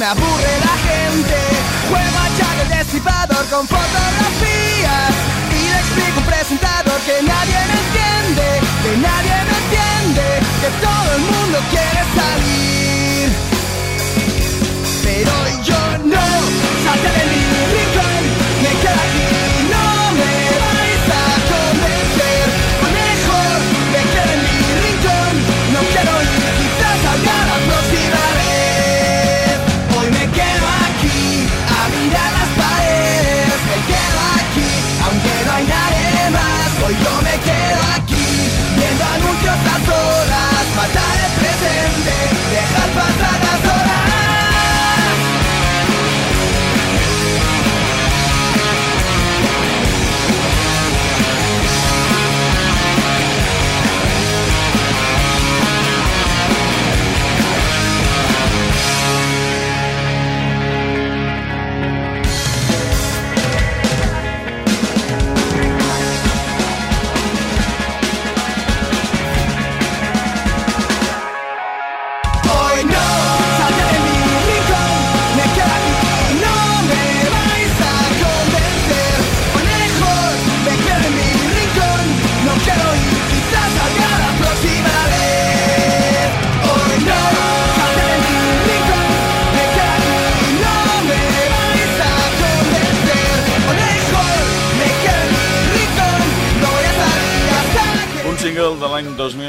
me aburre la gente. Juego a Jack el destripador con fotografías. Y le explico a un presentador que nadie me entiende, que nadie me entiende, que todo el mundo quiere salir. Pero yo no, salte de mi rincón, yo me quedo aquí, viendo anuncios a solas, matar el presente,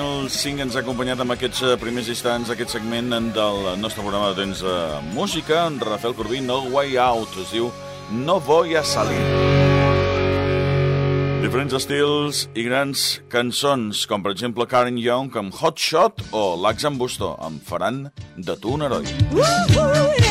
2005 ens ha acompanyat amb aquests eh, primers instants, aquest segment del nostre programa de temps de música. En Rafael Corbí, No Way Out, es diu No Voy a Salir. Diferents estils i grans cançons, com per exemple Karen Young amb Hot Shot o Lax en Busto amb Faran de tu un heroi. Woo-hoo, yeah.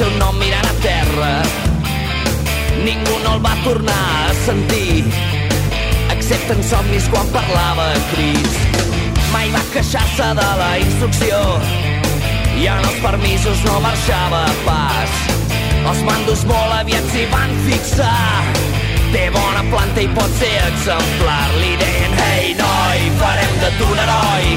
seu nom mirant a terra. Ningú no el va tornar a sentir, excepte en somnis quan parlava a. Mai va queixar-se de la instrucció i en els permisos no marxava pas. Els mandos molt aviat s'hi van fixar. Té bona planta i pot ser exemplar. Li deien, hey noi, farem de tu un heroi.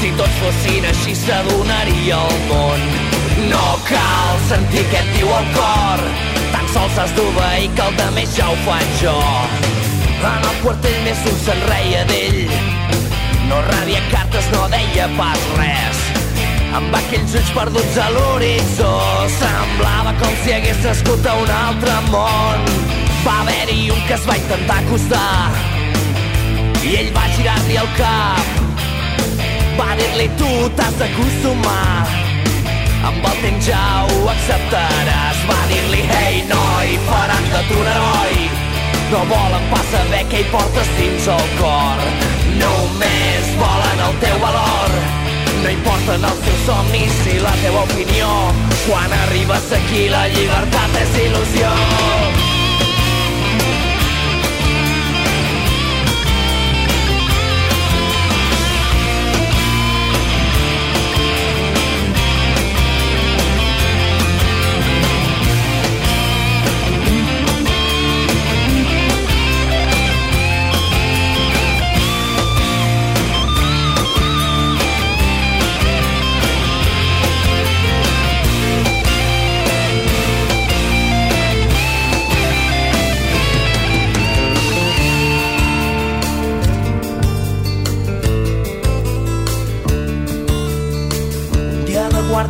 Si tots fossin així s'adonaria el món no cal sentir què et diu el cor. Tan sols has d'obeir que el de més ja ho faig jo. En el quartell més un se'n reia d'ell. No rebia cartes, no deia pas res. Amb aquells ulls perduts a l'horitzó Semblava com si hagués nascut a un altre món Va haver-hi un que es va intentar acostar I ell va girar-li el cap Va dir-li tu t'has d'acostumar amb el temps ja ho acceptaràs. Va dir-li, hey noi, faran de tu un heroi. No volen pas saber què hi portes dins el cor. Només volen el teu valor. No importen els teus somnis i la teva opinió. Quan arribes aquí la llibertat és il·lusió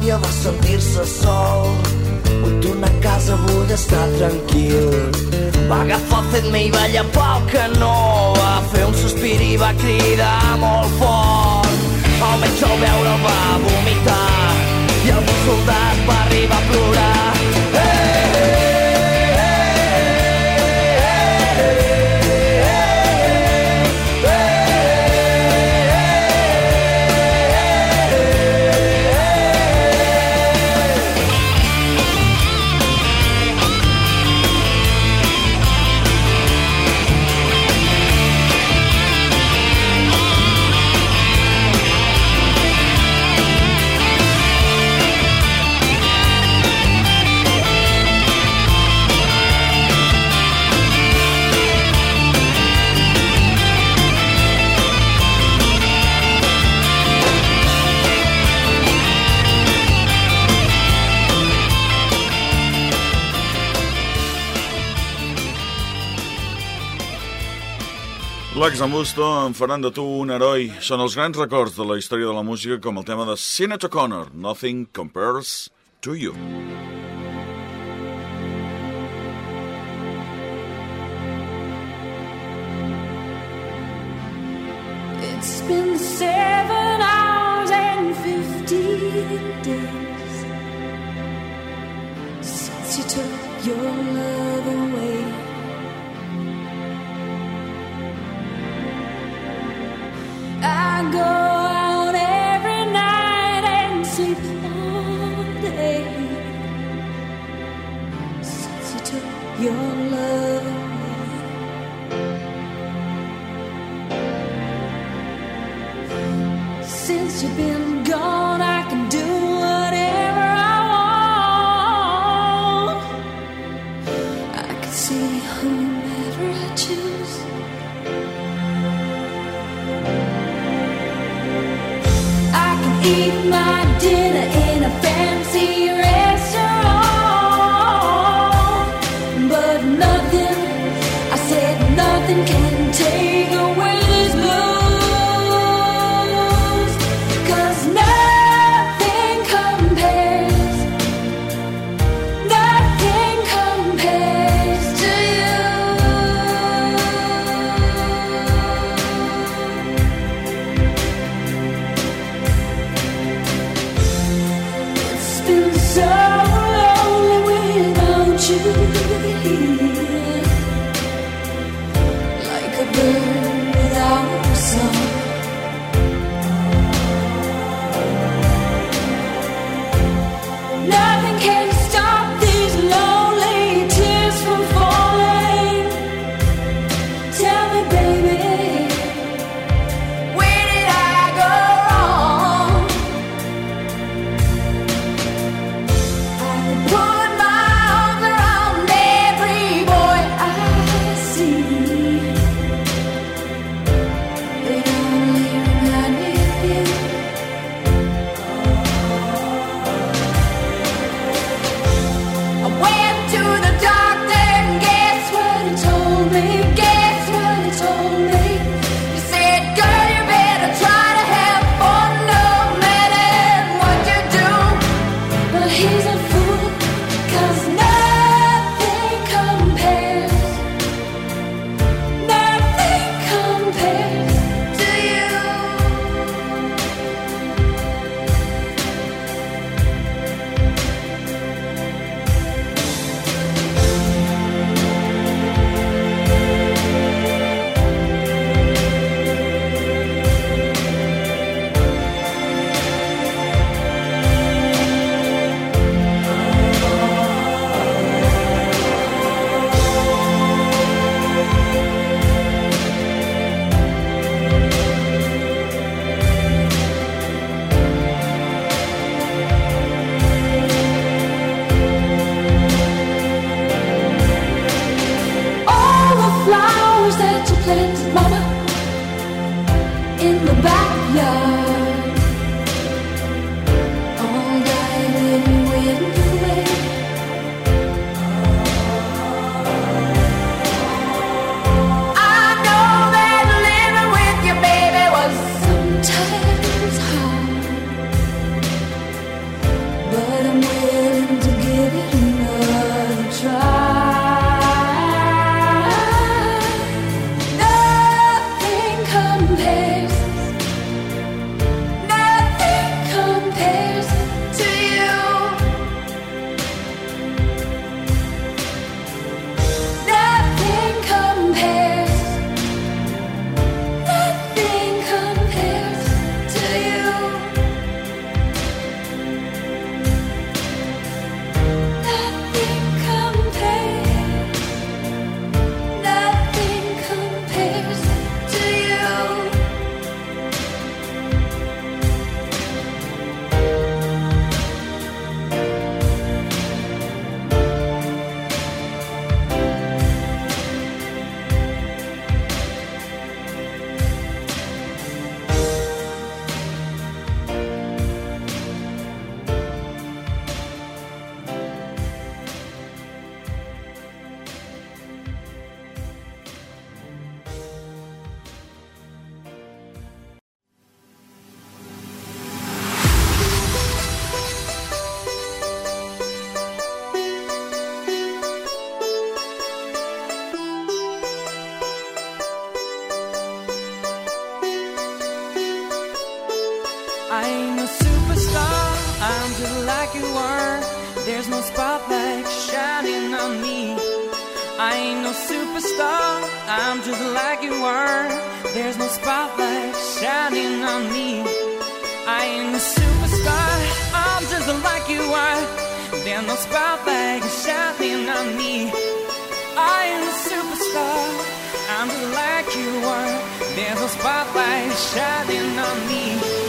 dia de sentir-se sol. Vull tornar a casa, vull estar tranquil. Va agafar el fetme i va llapar el canó. Va fer un sospir i va cridar molt fort. El metge al veure'l va vomitar. I el soldat va arribar a plorar Lax Ambusto en faran de tu un heroi. Són els grans records de la història de la música com el tema de Sinead O'Connor, Nothing Compares to You. It's been seven hours and fifteen days since you took your love away. Since you took your love away. Since you've been like you are. There's no spotlight shining on me. I ain't no superstar, I'm just like you are. There's no spotlight shining on me. I ain't a superstar, I'm just like you are. There's no spotlight shining on me.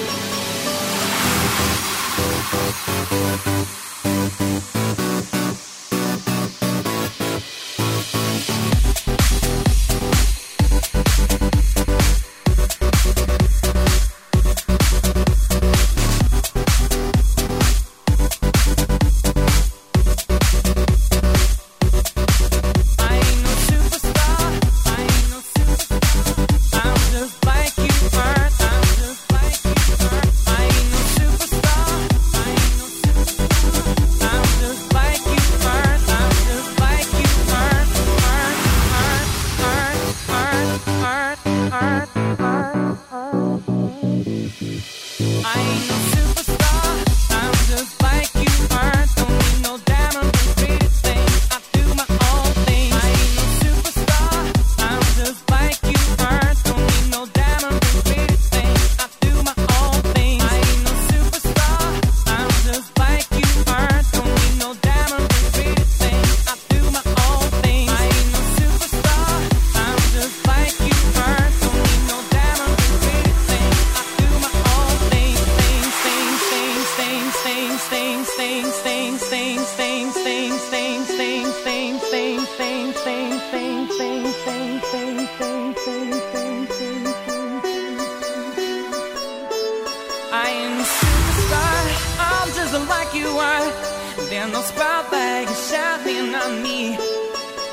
There's no spotlight shining on me.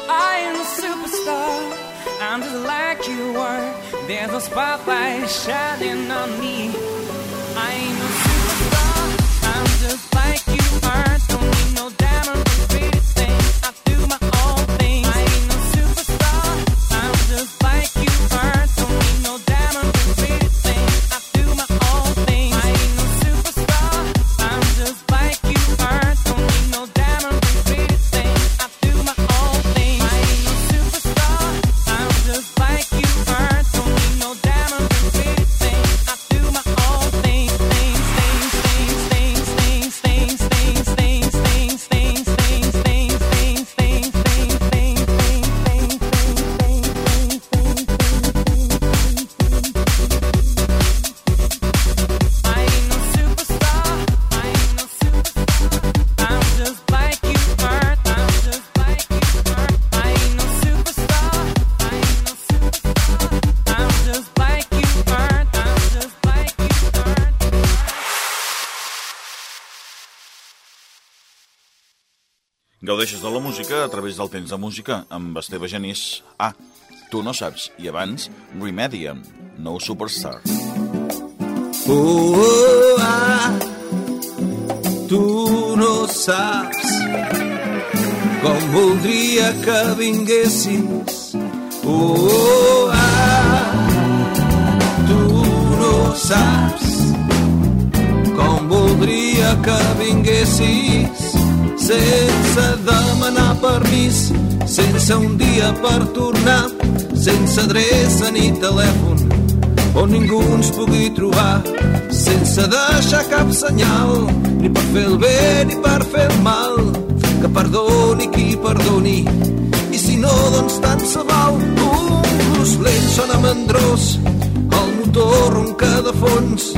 I am a superstar, I'm just like you are. There's no spotlight shining on me. I ain't Gaudeixes de la música a través del temps de música amb Esteve Genís. Ah, tu no saps. I abans, Remedium, No Superstar. Oh, oh, ah, tu no saps com voldria que vinguessis. Oh, oh, ah, tu no saps com voldria que vinguessis sense demanar permís, sense un dia per tornar, sense adreça ni telèfon, on ningú ens pugui trobar, sense deixar cap senyal, ni per fer el bé ni per fer el mal, que perdoni qui perdoni, i si no, doncs tant se val. Un brus lent sona mandrós, el motor ronca de fons,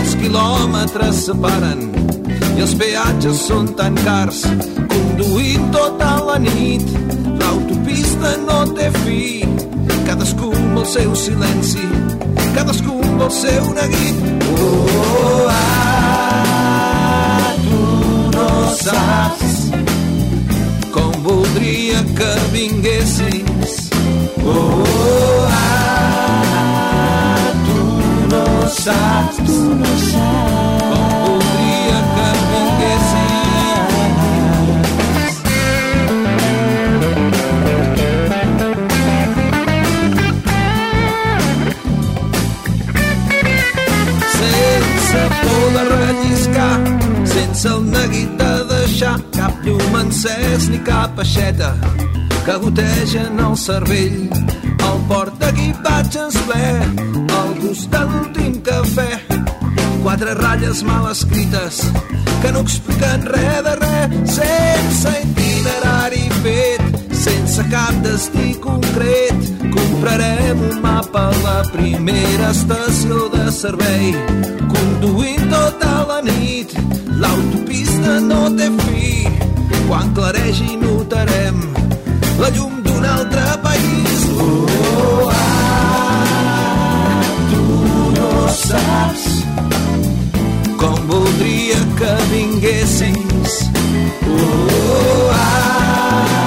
els quilòmetres separen i els peatges són tan cars, conduint tota la nit, l'autopista no té fi, cadascú amb el seu silenci, cadascú amb el seu neguit. Oh, ah, tu no saps com voldria que vinguessis. Oh, ah, tu no saps, tu no saps encès ni cap aixeta que goteja en el cervell. El port d'equipatges ple, al costat d'últim cafè. Quatre ratlles mal escrites que no expliquen res de res, sense itinerari fet, sense cap destí concret. Comprarem un mapa a la primera estació de servei, conduint tota la nit. L'autopista no té fi, quan claregi notarem la llum d'un altre país. Oh, ah, tu no saps com voldria que vinguessis. Oh, ah,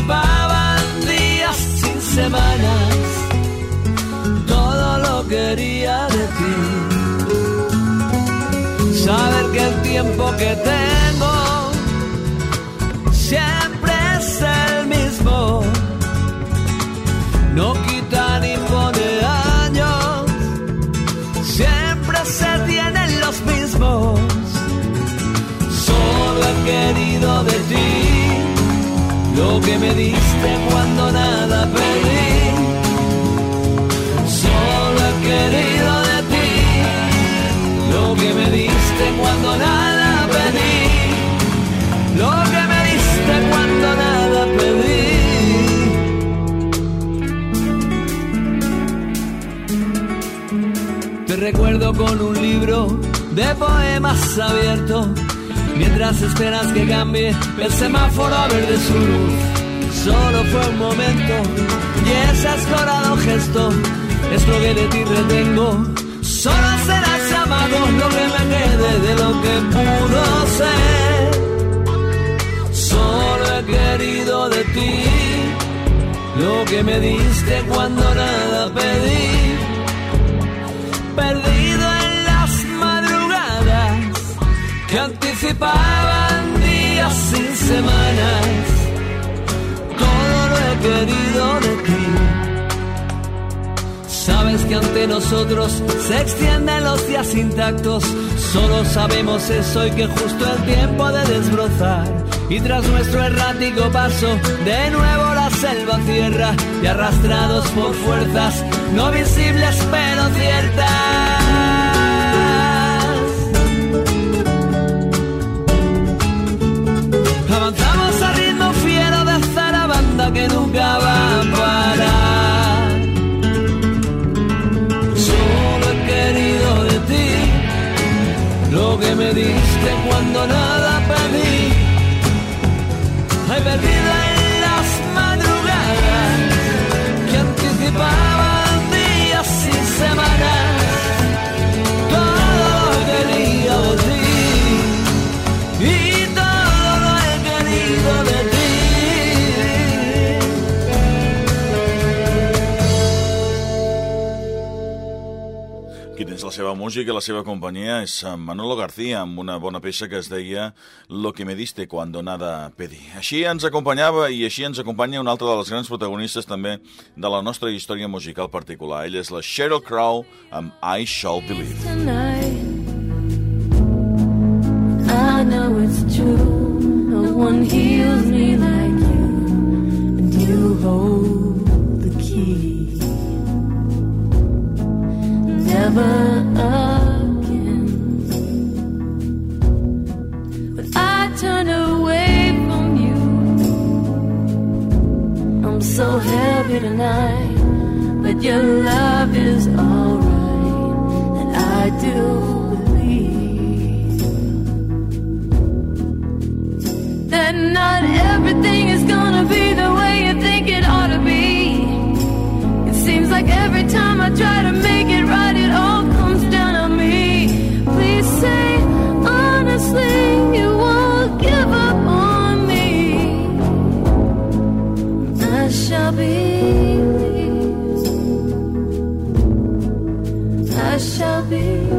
anticipaban días sin semanas. Todo lo quería de ti. Saber que el tiempo que tengo me diste cuando nada pedí. Solo he querido de ti lo que me diste cuando nada pedí. Lo que me diste cuando nada pedí. Te recuerdo con un libro de poemas abierto. Mientras esperas que cambie el semáforo a verde su luz. Solo fue un momento y ese explorado gesto es lo que de ti retengo. Solo serás amado lo que me quede de lo que pudo ser. Solo he querido de ti lo que me diste cuando nada pedí perdido en las madrugadas que anticipaban días sin semanas. Querido de ti. Sabes que ante nosotros se extienden los días intactos. Solo sabemos eso y que justo el tiempo de desbrozar. Y tras nuestro errático paso, de nuevo la selva cierra y arrastrados por fuerzas no visibles pero ciertas. Música i la seva companyia és Manolo García, amb una bona peça que es deia Lo que me diste cuando nada pedí. Així ens acompanyava i així ens acompanya una altra de les grans protagonistes també de la nostra història musical particular. Ella és la Sheryl Crow amb I Shall Believe. tonight. I know it's true. No one heals me like you, and you hold the key. Never heavy tonight, but your love is alright, and I do believe that not everything shall believe. I shall believe.